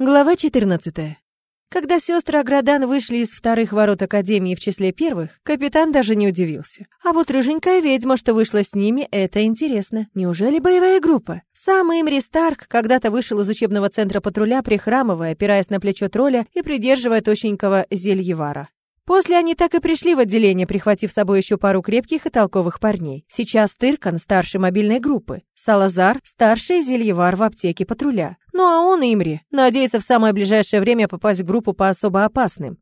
Глава 14. Когда сестры Аградан вышли из вторых ворот Академии в числе первых, капитан даже не удивился. А вот рыженькая ведьма, что вышла с ними, это интересно. Неужели боевая группа? Сам Имри Старк когда-то вышел из учебного центра патруля, прихрамывая, опираясь на плечо тролля и придерживая тощенького Зельевара. После они так и пришли в отделение, прихватив с собой еще пару крепких и толковых парней. Сейчас Тыркан, старший мобильной группы. Салазар, старший зельевар в аптеке патруля. Ну а он, Имри, надеется в самое ближайшее время попасть в группу по особо опасным.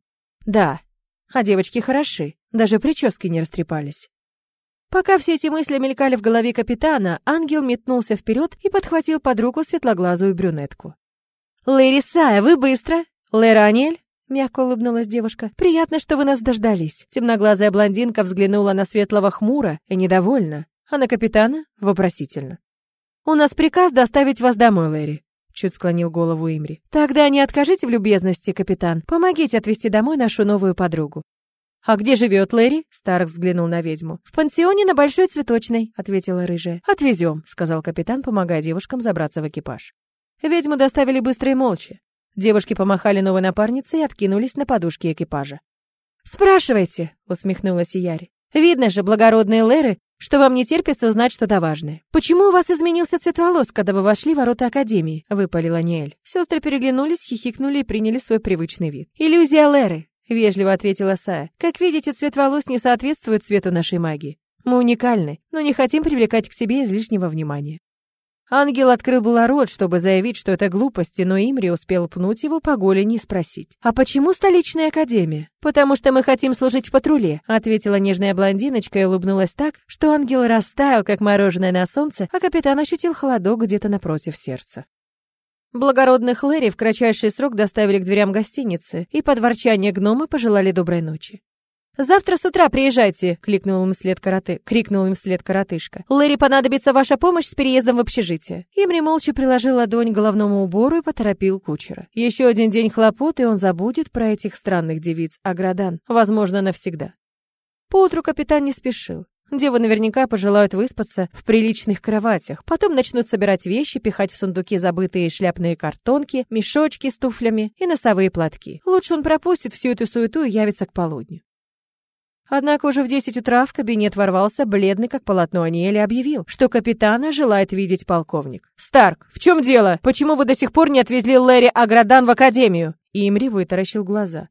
Да, а девочки хороши, даже прически не растрепались. Пока все эти мысли мелькали в голове капитана, ангел метнулся вперед и подхватил под руку светлоглазую брюнетку. «Лэри Сая, вы быстро! Лэра Анель, Мягко улыбнулась девушка. «Приятно, что вы нас дождались». Темноглазая блондинка взглянула на светлого хмуро и недовольна, а на капитана — вопросительно. «У нас приказ доставить вас домой, Лэри», — чуть склонил голову Имри. «Тогда не откажите в любезности, капитан. Помогите отвезти домой нашу новую подругу». «А где живет Лэри?» — Старк взглянул на ведьму. «В пансионе на Большой Цветочной», — ответила рыжая. «Отвезем», — сказал капитан, помогая девушкам забраться в экипаж. Ведьму доставили быстро и молча. Девушки помахали новой напарнице и откинулись на подушки экипажа. «Спрашивайте», — усмехнулась Яри. «Видно же, благородные Леры, что вам не терпится узнать что-то важное. Почему у вас изменился цвет волос, когда вы вошли в ворота Академии?» — выпалила Ниэль. Сестры переглянулись, хихикнули и приняли свой привычный вид. «Иллюзия Леры», — вежливо ответила Сая. «Как видите, цвет волос не соответствует цвету нашей магии. Мы уникальны, но не хотим привлекать к себе излишнего внимания». Ангел открыл было рот, чтобы заявить, что это глупости, но Имри успел пнуть его по голени и спросить. «А почему столичная академия?» «Потому что мы хотим служить в патруле», ответила нежная блондиночка и улыбнулась так, что ангел растаял, как мороженое на солнце, а капитан ощутил холодок где-то напротив сердца. Благородных Лэри в кратчайший срок доставили к дверям гостиницы и под ворчание гнома пожелали доброй ночи. «Завтра с утра приезжайте!» — кликнул им вслед караты... крикнул им вслед коротышка. «Лэри понадобится ваша помощь с переездом в общежитие». Имри молча приложил ладонь к головному убору и поторопил кучера. Еще один день хлопот, и он забудет про этих странных девиц Аградан, возможно, навсегда. Поутру капитан не спешил. Девы наверняка пожелают выспаться в приличных кроватях, потом начнут собирать вещи, пихать в сундуки забытые шляпные картонки, мешочки с туфлями и носовые платки. Лучше он пропустит всю эту суету и явится к полудню. Однако уже в 10 утра в кабинет ворвался бледный, как полотно Аниэль, и объявил, что капитана желает видеть полковник. «Старк, в чем дело? Почему вы до сих пор не отвезли Лэри Аградан в академию?» Имри вытаращил глаза.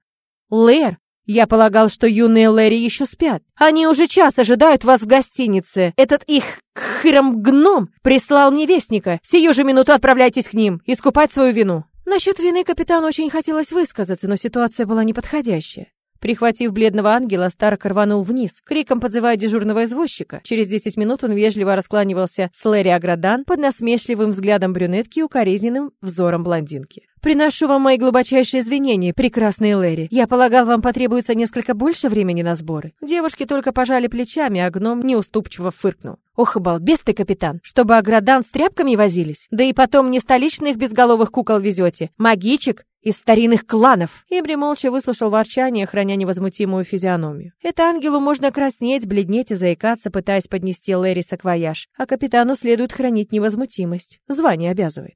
«Лэр, я полагал, что юные Лэри еще спят. Они уже час ожидают вас в гостинице. Этот их храм-гном прислал мне вестника. Сию же минуту отправляйтесь к ним, искупать свою вину». Насчет вины капитану очень хотелось высказаться, но ситуация была неподходящая. Прихватив бледного ангела, Старк рванул вниз, криком подзывая дежурного извозчика. Через 10 минут он вежливо раскланивался с Лэри Аградан под насмешливым взглядом брюнетки и укоризненным взором блондинки. «Приношу вам мои глубочайшие извинения, прекрасные Лэри. Я полагал, вам потребуется несколько больше времени на сборы». Девушки только пожали плечами, а гном неуступчиво фыркнул. «Ох, балбес ты, капитан, чтобы аградан с тряпками возились. Да и потом не столичных безголовых кукол везете. Магичек из старинных кланов. Имри молча выслушал ворчание, храня невозмутимую физиономию. Это ангелу можно краснеть, бледнеть и заикаться, пытаясь поднести Лэри саквояж, а капитану следует хранить невозмутимость. Звание обязывает.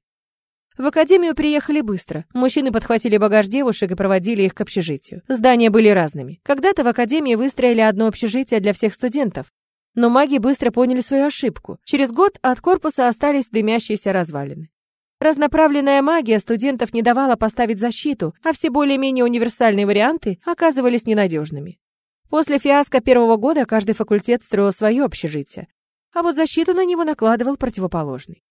В академию приехали быстро. Мужчины подхватили багаж девушек и проводили их к общежитию. Здания были разными. Когда-то в академии выстроили одно общежитие для всех студентов. Но маги быстро поняли свою ошибку. Через год от корпуса остались дымящиеся развалины. Разноправленная магия студентов не давала поставить защиту, а все более-менее универсальные варианты оказывались ненадежными. После фиаско первого года каждый факультет строил свое общежитие, а вот защиту на него накладывал противоположный.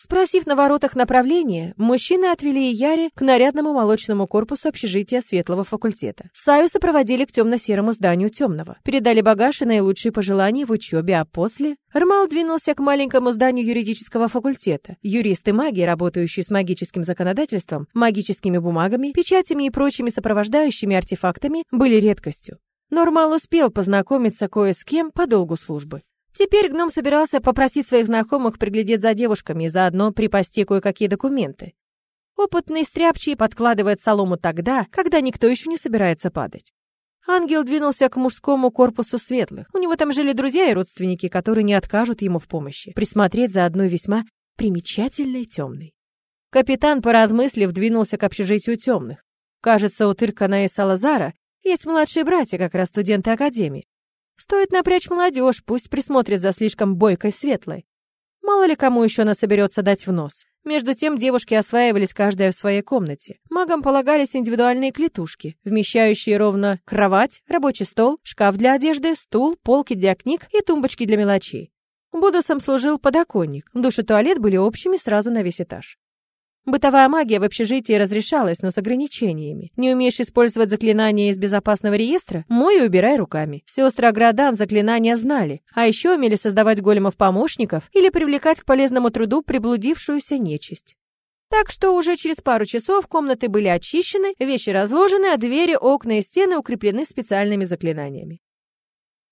Спросив на воротах направление, мужчины отвели Яри к нарядному молочному корпусу общежития Светлого факультета. Саю сопроводили к темно-серому зданию темного. Передали багаж и наилучшие пожелания в учебе, а после... Рмал двинулся к маленькому зданию юридического факультета. Юристы маги, работающие с магическим законодательством, магическими бумагами, печатями и прочими сопровождающими артефактами, были редкостью. Нормал успел познакомиться кое с кем по долгу службы. Теперь гном собирался попросить своих знакомых приглядеть за девушками и заодно припасти кое-какие документы. Опытный стряпчий подкладывает солому тогда, когда никто еще не собирается падать. Ангел двинулся к мужскому корпусу светлых. У него там жили друзья и родственники, которые не откажут ему в помощи. Присмотреть за одной весьма примечательной темной. Капитан, поразмыслив, двинулся к общежитию темных. Кажется, у Тыркана и Салазара есть младшие братья, как раз студенты Академии. Стоит напрячь молодежь, пусть присмотрит за слишком бойкой светлой. Мало ли кому еще она соберется дать в нос. Между тем девушки осваивались каждая в своей комнате. Магам полагались индивидуальные клетушки, вмещающие ровно кровать, рабочий стол, шкаф для одежды, стул, полки для книг и тумбочки для мелочей. Будусом служил подоконник, душ и туалет были общими сразу на весь этаж. Бытовая магия в общежитии разрешалась, но с ограничениями. Не умеешь использовать заклинания из безопасного реестра? Мой и убирай руками. Сестры Аградан заклинания знали, а еще умели создавать големов-помощников или привлекать к полезному труду приблудившуюся нечисть. Так что уже через пару часов комнаты были очищены, вещи разложены, а двери, окна и стены укреплены специальными заклинаниями.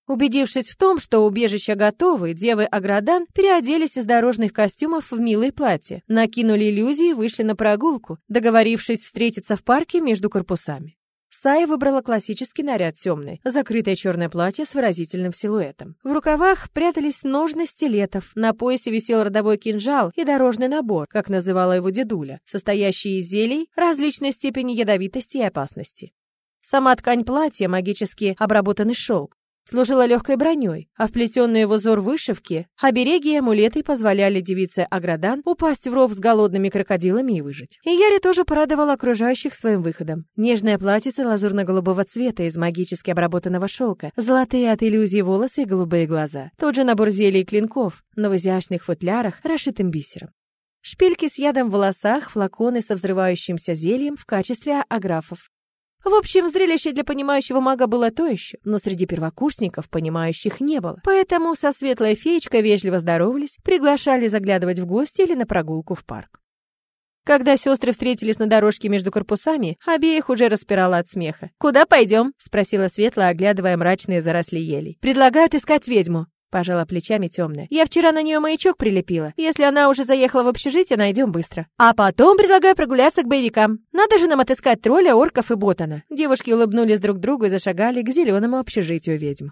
Убедившись в том, что убежища готовы, девы Аградан переоделись из дорожных костюмов в милые платья, накинули иллюзии и вышли на прогулку, договорившись встретиться в парке между корпусами. Сая выбрала классический наряд темный, закрытое черное платье с выразительным силуэтом. В рукавах прятались ножны стилетов, на поясе висел родовой кинжал и дорожный набор, как называла его дедуля, состоящий из зелий различной степени ядовитости и опасности. Сама ткань платья магически обработанный шелк, служила легкой броней, а вплетенные в узор вышивки, обереги и амулеты позволяли девице Аградан упасть в ров с голодными крокодилами и выжить. И Яри тоже порадовала окружающих своим выходом. Нежное платьице лазурно-голубого цвета из магически обработанного шелка, золотые от иллюзии волосы и голубые глаза. Тот же набор зелий и клинков, но в изящных футлярах, расшитым бисером. Шпильки с ядом в волосах, флаконы со взрывающимся зельем в качестве аграфов. В общем, зрелище для понимающего мага было то еще, но среди первокурсников понимающих не было. Поэтому со светлой феечкой вежливо здоровались, приглашали заглядывать в гости или на прогулку в парк. Когда сестры встретились на дорожке между корпусами, обеих уже распирала от смеха. «Куда пойдем?» — спросила Светла, оглядывая мрачные заросли елей. «Предлагают искать ведьму». Пожала плечами темная. Я вчера на нее маячок прилепила. Если она уже заехала в общежитие, найдем быстро. А потом предлагаю прогуляться к боевикам. Надо же нам отыскать тролля, орков и ботана. Девушки улыбнулись друг другу и зашагали к зеленому общежитию ведьм.